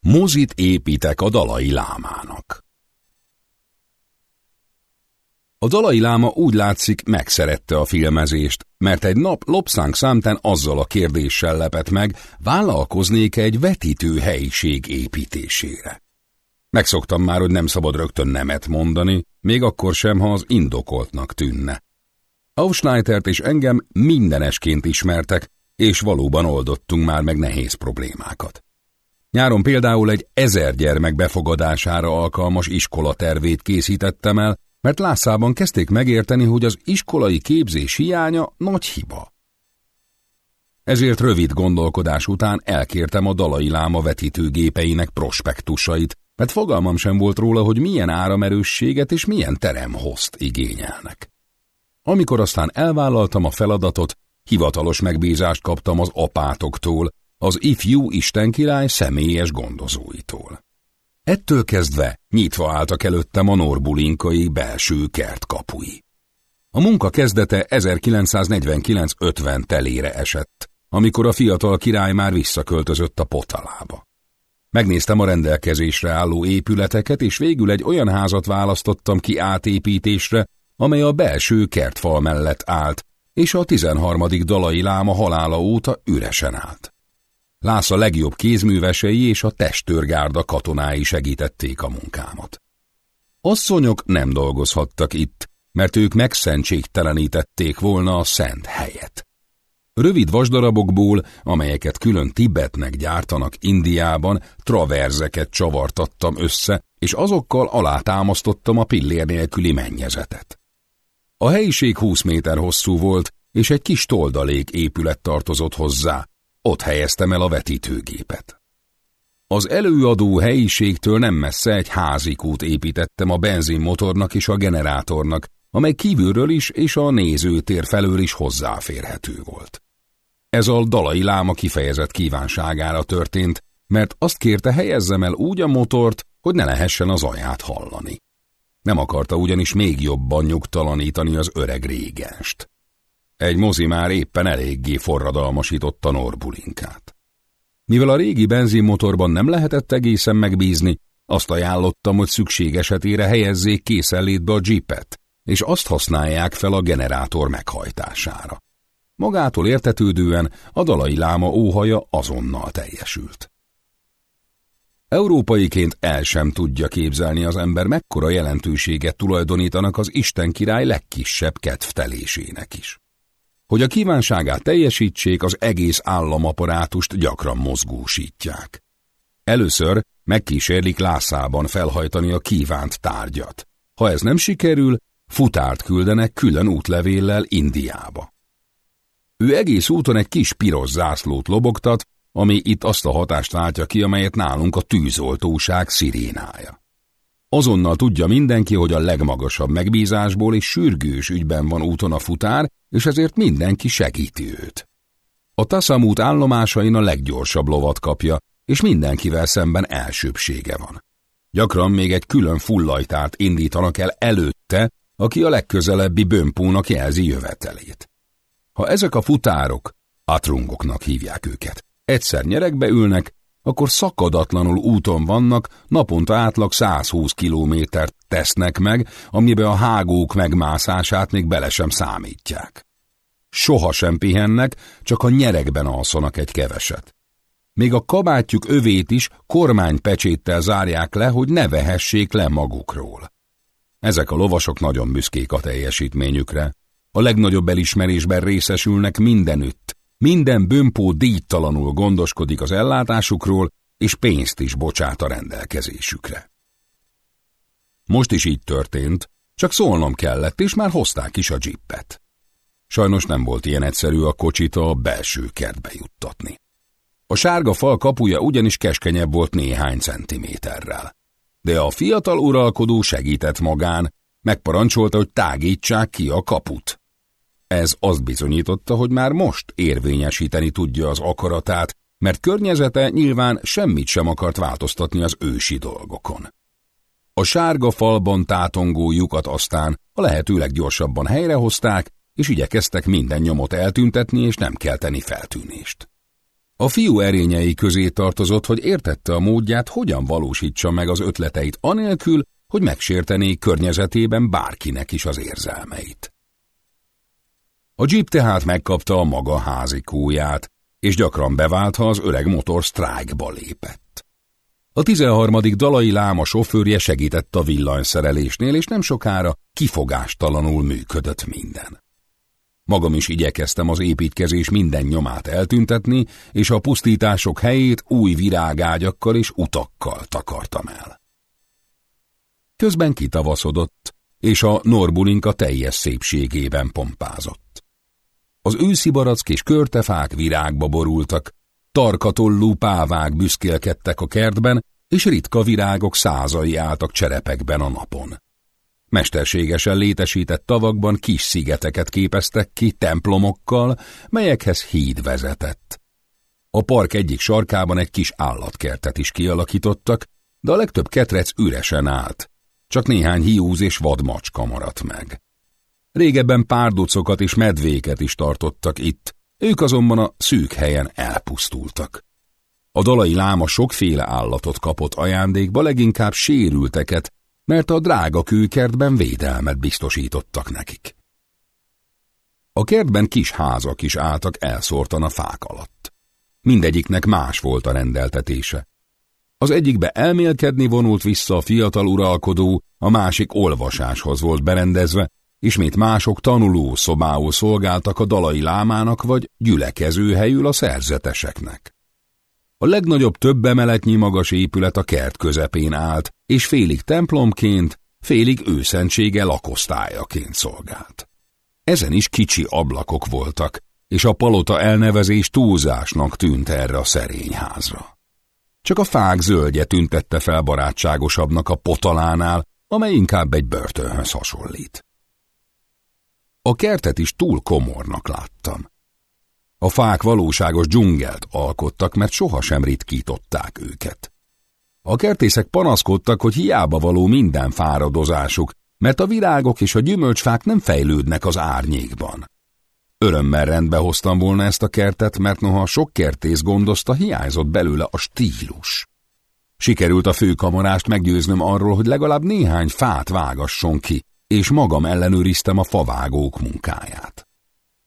Mozit építek a dalai lámának. A dalai láma úgy látszik megszerette a filmezést, mert egy nap lopszánk számtán azzal a kérdéssel lepett meg, vállalkoznék egy vetítő helyiség építésére. Megszoktam már, hogy nem szabad rögtön nemet mondani, még akkor sem, ha az indokoltnak tűnne. Aufschneitert és engem mindenesként ismertek, és valóban oldottunk már meg nehéz problémákat. Nyáron például egy ezer gyermek befogadására alkalmas iskolatervét készítettem el, mert Lászában kezdték megérteni, hogy az iskolai képzés hiánya nagy hiba. Ezért rövid gondolkodás után elkértem a dalai láma vetítőgépeinek prospektusait, mert fogalmam sem volt róla, hogy milyen áramerősséget és milyen teremhozt igényelnek. Amikor aztán elvállaltam a feladatot, hivatalos megbízást kaptam az apátoktól, az ifjú istenkirály személyes gondozóitól. Ettől kezdve nyitva álltak előttem a norbulinkai belső kert kapui. A munka kezdete 1949-50 telére esett, amikor a fiatal király már visszaköltözött a potalába. Megnéztem a rendelkezésre álló épületeket, és végül egy olyan házat választottam ki átépítésre, amely a belső kertfal mellett állt, és a 13. dalai láma halála óta üresen állt. Lásza legjobb kézművesei és a testőrgárda katonái segítették a munkámat. Asszonyok nem dolgozhattak itt, mert ők megszentségtelenítették volna a szent helyet. Rövid vasdarabokból, amelyeket külön Tibetnek gyártanak Indiában, traverzeket csavartattam össze, és azokkal alátámasztottam a pillér nélküli mennyezetet. A helyiség 20 méter hosszú volt, és egy kis toldalék épület tartozott hozzá, ott helyeztem el a vetítőgépet. Az előadó helyiségtől nem messze egy házikút építettem a benzinmotornak és a generátornak, amely kívülről is és a nézőtér felől is hozzáférhető volt. Ez a dalai láma kifejezett kívánságára történt, mert azt kérte helyezzem el úgy a motort, hogy ne lehessen az aját hallani. Nem akarta ugyanis még jobban nyugtalanítani az öreg régenst. Egy mozi már éppen eléggé forradalmasította Norbulinkát. Mivel a régi benzinmotorban nem lehetett egészen megbízni, azt ajánlottam, hogy szükség esetére helyezzék készenlétbe a jeepet, és azt használják fel a generátor meghajtására. Magától értetődően a dalai láma óhaja azonnal teljesült. Európaiként el sem tudja képzelni az ember, mekkora jelentőséget tulajdonítanak az Isten király legkisebb kedvtelésének is. Hogy a kívánságát teljesítsék, az egész államaparátust gyakran mozgósítják. Először megkísérlik lászában felhajtani a kívánt tárgyat. Ha ez nem sikerül, futárt küldenek külön útlevéllel Indiába. Ő egész úton egy kis piros zászlót lobogtat, ami itt azt a hatást váltja ki, amelyet nálunk a tűzoltóság szirénája. Azonnal tudja mindenki, hogy a legmagasabb megbízásból és sürgős ügyben van úton a futár, és ezért mindenki segíti őt. A Tassamút állomásain a leggyorsabb lovat kapja, és mindenkivel szemben elsőbsége van. Gyakran még egy külön fullajtárt indítanak el előtte, aki a legközelebbi bömpónak jelzi jövetelét. Ha ezek a futárok, atrungoknak hívják őket, egyszer nyerekbe ülnek, akkor szakadatlanul úton vannak, naponta átlag 120 kilométert tesznek meg, amiben a hágók megmászását még bele sem számítják. Soha sem pihennek, csak a nyerekben alszanak egy keveset. Még a kabátjuk övét is kormánypecséttel zárják le, hogy ne vehessék le magukról. Ezek a lovasok nagyon büszkék a teljesítményükre. A legnagyobb elismerésben részesülnek mindenütt, minden bömpó díjtalanul gondoskodik az ellátásukról, és pénzt is bocsát a rendelkezésükre. Most is így történt, csak szólnom kellett, és már hozták is a dzsippet. Sajnos nem volt ilyen egyszerű a kocsit a belső kertbe juttatni. A sárga fal kapuja ugyanis keskenyebb volt néhány centiméterrel. De a fiatal uralkodó segített magán, megparancsolta, hogy tágítsák ki a kaput. Ez azt bizonyította, hogy már most érvényesíteni tudja az akaratát, mert környezete nyilván semmit sem akart változtatni az ősi dolgokon. A sárga falban tátongó lyukat aztán a lehető leggyorsabban helyrehozták, és igyekeztek minden nyomot eltüntetni és nem kelteni feltűnést. A fiú erényei közé tartozott, hogy értette a módját, hogyan valósítsa meg az ötleteit anélkül, hogy megsértené környezetében bárkinek is az érzelmeit. A jeep tehát megkapta a maga házikóját, és gyakran bevált, ha az öreg motor sztrájkba lépett. A 13. dalai láma sofőrje segített a villanyszerelésnél, és nem sokára kifogástalanul működött minden. Magam is igyekeztem az építkezés minden nyomát eltüntetni, és a pusztítások helyét új virágágyakkal és utakkal takartam el. Közben kitavaszodott, és a norbulinka teljes szépségében pompázott. Az őszi barack és körtefák virágba borultak, tarkatollú pávák büszkélkedtek a kertben, és ritka virágok százai álltak cserepekben a napon. Mesterségesen létesített tavakban kis szigeteket képeztek ki templomokkal, melyekhez híd vezetett. A park egyik sarkában egy kis állatkertet is kialakítottak, de a legtöbb ketrec üresen állt. Csak néhány hiúz és vadmacska maradt meg. Régebben párducokat és medvéket is tartottak itt, ők azonban a szűk helyen elpusztultak. A dalai láma sokféle állatot kapott ajándékba, leginkább sérülteket, mert a drága kőkertben védelmet biztosítottak nekik. A kertben kis házak is álltak elszórtan a fák alatt. Mindegyiknek más volt a rendeltetése. Az egyikbe elmélkedni vonult vissza a fiatal uralkodó, a másik olvasáshoz volt berendezve, ismét mások tanuló szobául szolgáltak a dalai lámának vagy gyülekező helyül a szerzeteseknek. A legnagyobb több emeletnyi magas épület a kert közepén állt, és félig templomként, félig őszentsége lakosztályaként szolgált. Ezen is kicsi ablakok voltak, és a palota elnevezés túlzásnak tűnt erre a szerény házra. Csak a fák zöldje tüntette fel barátságosabbnak a potalánál, amely inkább egy börtönhöz hasonlít. A kertet is túl komornak láttam. A fák valóságos dzsungelt alkottak, mert sohasem ritkították őket. A kertészek panaszkodtak, hogy hiába való minden fáradozásuk, mert a virágok és a gyümölcsfák nem fejlődnek az árnyékban. Örömmel rendbe hoztam volna ezt a kertet, mert noha sok kertész gondozta, hiányzott belőle a stílus. Sikerült a főkamarást meggyőznöm arról, hogy legalább néhány fát vágasson ki, és magam ellenőriztem a favágók munkáját.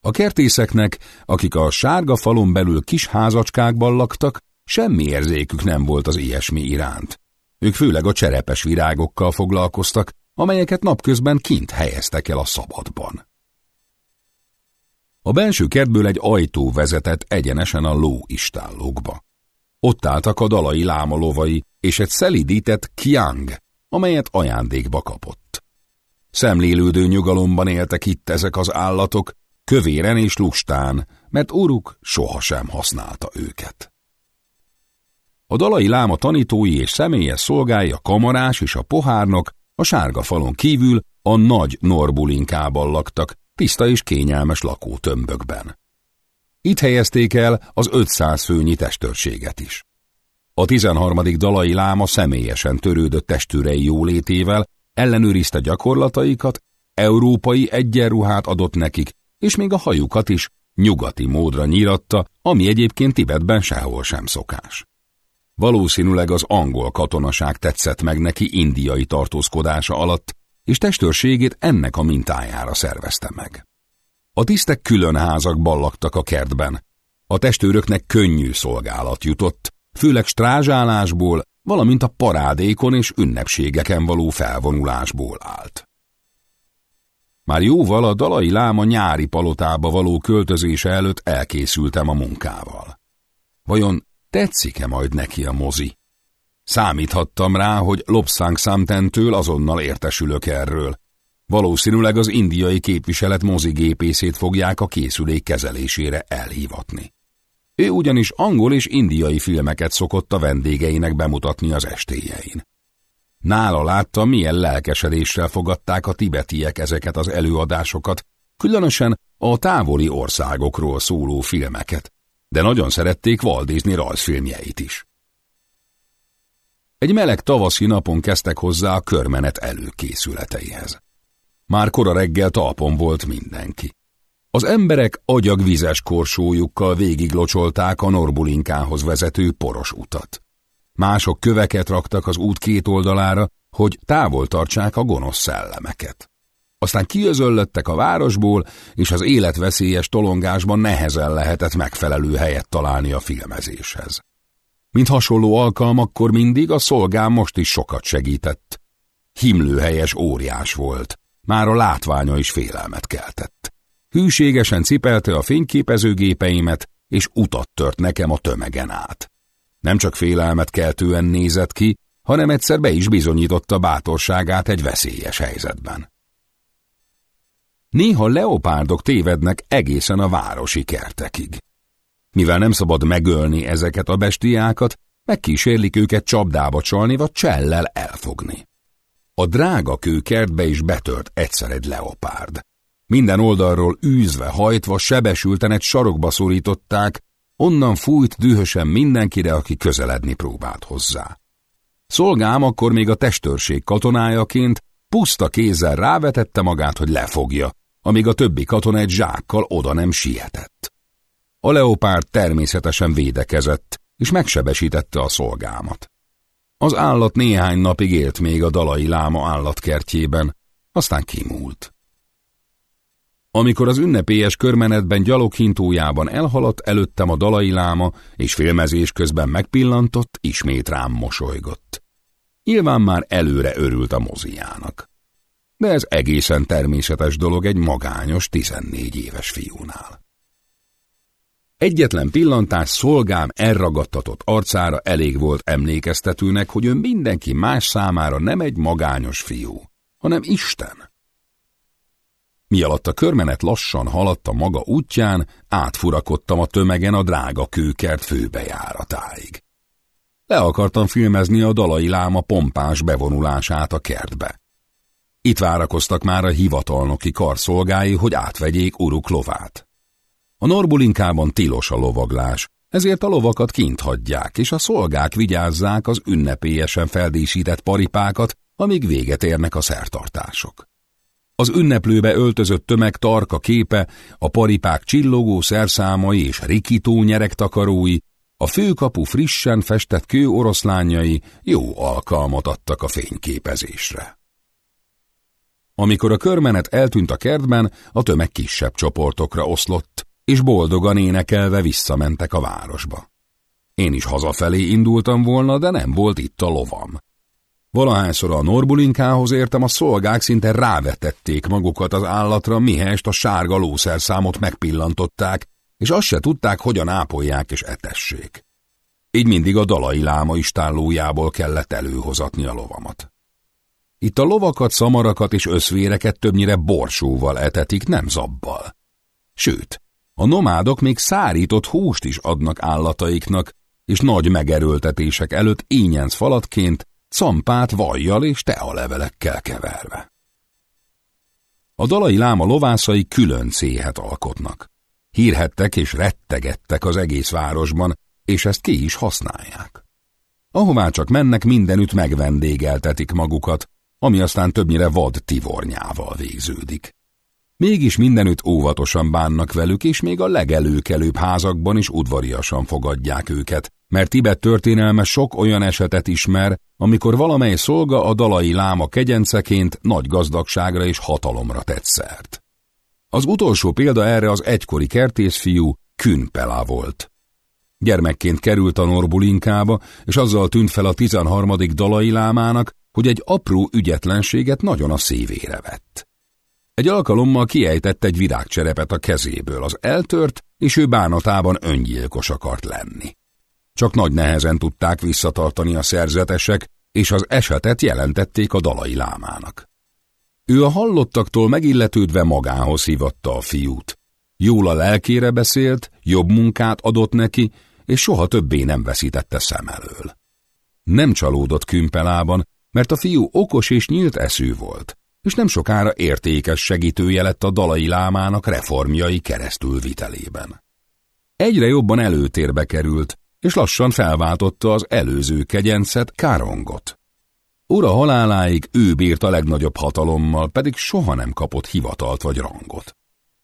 A kertészeknek, akik a sárga falon belül kis házacskákban laktak, semmi érzékük nem volt az ilyesmi iránt. Ők főleg a cserepes virágokkal foglalkoztak, amelyeket napközben kint helyeztek el a szabadban. A belső kertből egy ajtó vezetett egyenesen a ló istállókba. Ott álltak a dalai lámalovai és egy szelidített kiang, amelyet ajándékba kapott. Szemlélődő nyugalomban éltek itt ezek az állatok, kövéren és lustán, mert uruk sohasem használta őket. A dalai láma tanítói és személyes szolgái a kamarás és a pohárnok a sárga falon kívül a nagy norbulinkában laktak, tiszta és kényelmes lakótömbökben. Itt helyezték el az 500 főnyi testőrséget is. A 13. dalai láma személyesen törődött testőrei jólétével, ellenőrizte gyakorlataikat, európai egyenruhát adott nekik, és még a hajukat is nyugati módra nyíratta, ami egyébként Tibetben sehol sem szokás. Valószínűleg az angol katonaság tetszett meg neki indiai tartózkodása alatt, és testőrségét ennek a mintájára szervezte meg. A tisztek külön házakban laktak a kertben. A testőröknek könnyű szolgálat jutott, főleg strázsálásból, valamint a parádékon és ünnepségeken való felvonulásból állt. Már jóval a dalai láma nyári palotába való költözése előtt elkészültem a munkával. Vajon tetszik-e majd neki a mozi? Számíthattam rá, hogy Lobszánk számtentől azonnal értesülök erről. Valószínűleg az indiai képviselet mozigépészét fogják a készülék kezelésére elhívatni. Ő ugyanis angol és indiai filmeket szokott a vendégeinek bemutatni az estéjein. Nála látta, milyen lelkesedéssel fogadták a tibetiek ezeket az előadásokat, különösen a távoli országokról szóló filmeket, de nagyon szerették Disney rajzfilmjeit is. Egy meleg tavaszi napon kezdtek hozzá a körmenet előkészületeihez. Már kora reggel talpon volt mindenki. Az emberek agyag vizes korsójukkal végiglocsolták a Norbulinkához vezető poros utat. Mások köveket raktak az út két oldalára, hogy távol tartsák a gonosz szellemeket. Aztán kiözöllöttek a városból, és az életveszélyes tolongásban nehezen lehetett megfelelő helyet találni a filmezéshez. Mint hasonló alkalmakkor mindig, a szolgám most is sokat segített. Himlőhelyes óriás volt, már a látványa is félelmet keltett. Hűségesen cipelte a fényképezőgépeimet, és utat tört nekem a tömegen át. Nem csak félelmet keltően nézett ki, hanem egyszer be is bizonyította bátorságát egy veszélyes helyzetben. Néha leopárdok tévednek egészen a városi kertekig. Mivel nem szabad megölni ezeket a bestiákat, megkísérlik őket csapdába csalni vagy csellel elfogni. A drága kőkertbe is betört egyszer egy leopárd. Minden oldalról űzve, hajtva, sebesülten egy sarokba szorították, onnan fújt dühösen mindenkire, aki közeledni próbált hozzá. Szolgám akkor még a testőrség katonájaként puszta kézzel rávetette magát, hogy lefogja, amíg a többi katona egy zsákkal oda nem sietett. A leopárd természetesen védekezett, és megsebesítette a szolgámat. Az állat néhány napig élt még a dalai láma állatkertjében, aztán kimúlt. Amikor az ünnepélyes körmenetben gyaloghintójában elhaladt előttem a dalai láma, és filmezés közben megpillantott, ismét rám mosolygott. Nyilván már előre örült a moziának. De ez egészen természetes dolog egy magányos 14 éves fiúnál. Egyetlen pillantás szolgám elragadtatott arcára elég volt emlékeztetőnek, hogy ön mindenki más számára nem egy magányos fiú, hanem Isten. Mi alatt a körmenet lassan haladt a maga útján, átfurakodtam a tömegen a drága kőkert főbejáratáig. Le akartam filmezni a dalai láma pompás bevonulását a kertbe. Itt várakoztak már a hivatalnoki karszolgái, hogy átvegyék uruk lovát. A Norbulinkában tilos a lovaglás, ezért a lovakat kint hagyják, és a szolgák vigyázzák az ünnepélyesen feldísített paripákat, amíg véget érnek a szertartások. Az ünneplőbe öltözött tömeg tarka képe, a paripák csillogó szerszámai és rikító nyeregtakarói, a főkapu frissen festett kő oroszlányai jó alkalmat adtak a fényképezésre. Amikor a körmenet eltűnt a kertben, a tömeg kisebb csoportokra oszlott, és boldogan énekelve visszamentek a városba. Én is hazafelé indultam volna, de nem volt itt a lovam. Valahányszor a Norbulinkához értem, a szolgák szinte rávetették magukat az állatra, mihest a sárga lószerszámot megpillantották, és azt se tudták, hogyan ápolják és etessék. Így mindig a dalai láma istállójából kellett előhozatni a lovamat. Itt a lovakat, szamarakat és összvéreket többnyire borsóval etetik, nem zabbal. Sőt, a nomádok még szárított húst is adnak állataiknak, és nagy megerőltetések előtt ínyenc falatként campát vajjal és tealevelekkel keverve. A dalai láma lovászai külön céhet alkotnak. Hírhettek és rettegettek az egész városban, és ezt ki is használják. Ahová csak mennek, mindenütt megvendégeltetik magukat, ami aztán többnyire vad tivornyával végződik. Mégis mindenütt óvatosan bánnak velük, és még a legelőkelőbb házakban is udvariasan fogadják őket, mert Tibet történelme sok olyan esetet ismer, amikor valamely szolga a dalai láma kegyenceként nagy gazdagságra és hatalomra tett. Az utolsó példa erre az egykori kertészfiú Künpelá volt. Gyermekként került a Norbulinkába, és azzal tűnt fel a 13. dalai lámának, hogy egy apró ügyetlenséget nagyon a szívére vett. Egy alkalommal kiejtett egy virágcserepet a kezéből, az eltört, és ő bánatában öngyilkos akart lenni. Csak nagy nehezen tudták visszatartani a szerzetesek, és az esetet jelentették a dalai lámának. Ő a hallottaktól megilletődve magához hívatta a fiút. Jól a lelkére beszélt, jobb munkát adott neki, és soha többé nem veszítette szem elől. Nem csalódott kümpelában, mert a fiú okos és nyílt eszű volt és nem sokára értékes segítője lett a dalai lámának reformjai keresztülvitelében. Egyre jobban előtérbe került, és lassan felváltotta az előző kegyencet, Károngot. Ura haláláig ő bírt a legnagyobb hatalommal, pedig soha nem kapott hivatalt vagy rangot.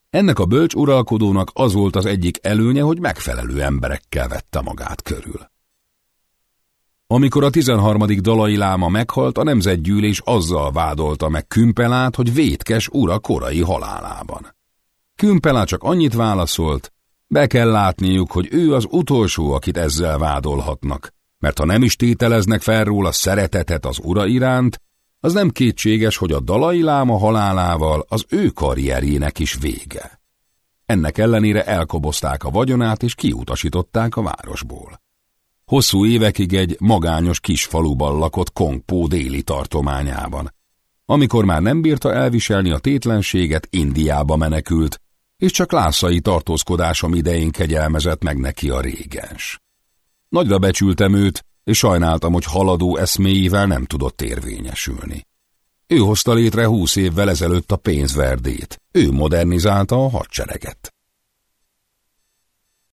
Ennek a bölcs uralkodónak az volt az egyik előnye, hogy megfelelő emberekkel vette magát körül. Amikor a 13. dalai láma meghalt, a nemzetgyűlés azzal vádolta meg Kümpelát, hogy vétkes ura korai halálában. Kümpelá csak annyit válaszolt, be kell látniuk, hogy ő az utolsó, akit ezzel vádolhatnak, mert ha nem is tételeznek fel róla szeretetet az ura iránt, az nem kétséges, hogy a dalai láma halálával az ő karrierjének is vége. Ennek ellenére elkobozták a vagyonát és kiutasították a városból. Hosszú évekig egy magányos kis faluban lakott Kongpó déli tartományában. Amikor már nem bírta elviselni a tétlenséget, Indiába menekült, és csak lászai tartózkodásom idején kegyelmezett meg neki a régens. Nagyra becsültem őt, és sajnáltam, hogy haladó eszméivel nem tudott érvényesülni. Ő hozta létre húsz évvel ezelőtt a pénzverdét, ő modernizálta a hadsereget.